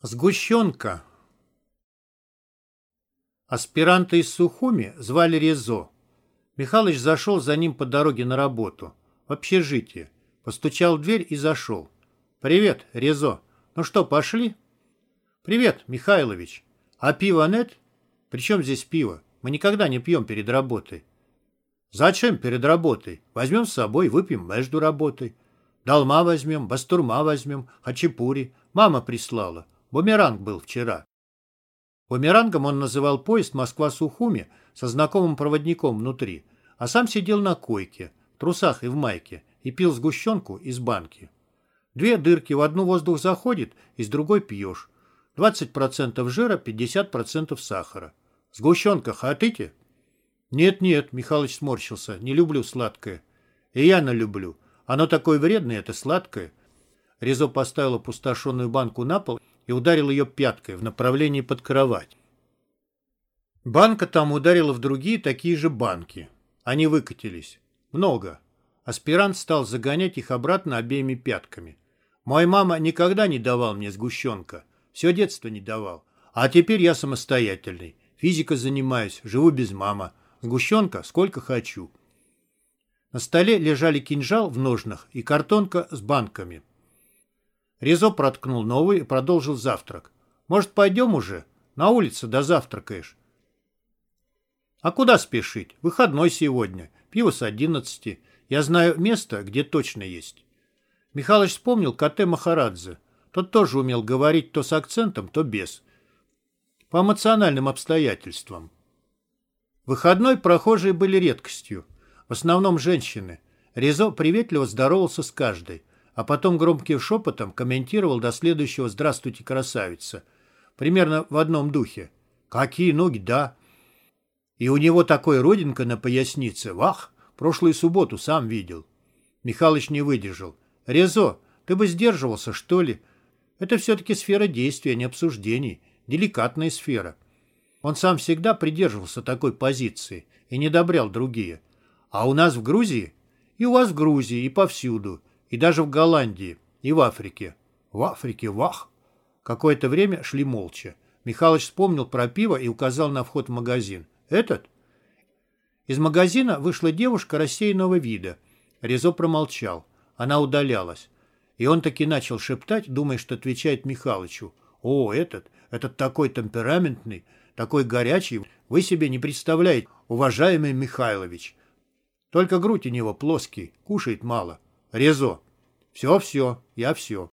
Сгущенка. Аспиранта из Сухуми звали Резо. Михалыч зашел за ним по дороге на работу. В общежитие. Постучал в дверь и зашел. «Привет, Резо. Ну что, пошли?» «Привет, Михайлович. А пиво нет?» «При чем здесь пиво? Мы никогда не пьем перед работой». «Зачем перед работой? Возьмем с собой, выпьем между работой. Долма возьмем, бастурма возьмем, хачапури. Мама прислала». Бумеранг был вчера. Бумерангом он называл поезд Москва-Сухуми со знакомым проводником внутри, а сам сидел на койке, в трусах и в майке, и пил сгущенку из банки. Две дырки, в одну воздух заходит, из другой пьешь. 20% жира, 50% сахара. Сгущенка хотите? Нет-нет, Михалыч сморщился, не люблю сладкое. И я налюблю. Оно такое вредное, это сладкое. Резо поставил опустошенную банку на пол и ударил ее пяткой в направлении под кровать. Банка там ударила в другие такие же банки. Они выкатились. Много. Аспирант стал загонять их обратно обеими пятками. Моя мама никогда не давал мне сгущенка. Все детство не давал. А теперь я самостоятельный. Физика занимаюсь, живу без мамы. Сгущенка сколько хочу. На столе лежали кинжал в ножнах и картонка с банками. Резо проткнул новый и продолжил завтрак. «Может, пойдем уже? На улице дозавтракаешь». «А куда спешить? Выходной сегодня. Пиво с одиннадцати. Я знаю место, где точно есть». Михалыч вспомнил Кате Махарадзе. Тот тоже умел говорить то с акцентом, то без. По эмоциональным обстоятельствам. Выходной прохожие были редкостью. В основном женщины. Резо приветливо здоровался с каждой а потом громким шепотом комментировал до следующего «Здравствуйте, красавица». Примерно в одном духе. «Какие ноги, да!» И у него такой родинка на пояснице. Вах! Прошлую субботу сам видел. Михалыч не выдержал. «Резо, ты бы сдерживался, что ли? Это все-таки сфера действия, не обсуждений. Деликатная сфера». Он сам всегда придерживался такой позиции и не одобрял другие. А у нас в Грузии? И у вас в Грузии, и повсюду. И даже в Голландии, и в Африке. В Африке, вах! Какое-то время шли молча. Михалыч вспомнил про пиво и указал на вход в магазин. «Этот?» Из магазина вышла девушка рассеянного вида. Резо промолчал. Она удалялась. И он таки начал шептать, думая, что отвечает Михалычу. «О, этот, этот такой темпераментный, такой горячий, вы себе не представляете, уважаемый Михайлович. Только грудь у него плоский, кушает мало. Резо. Все-все, я все.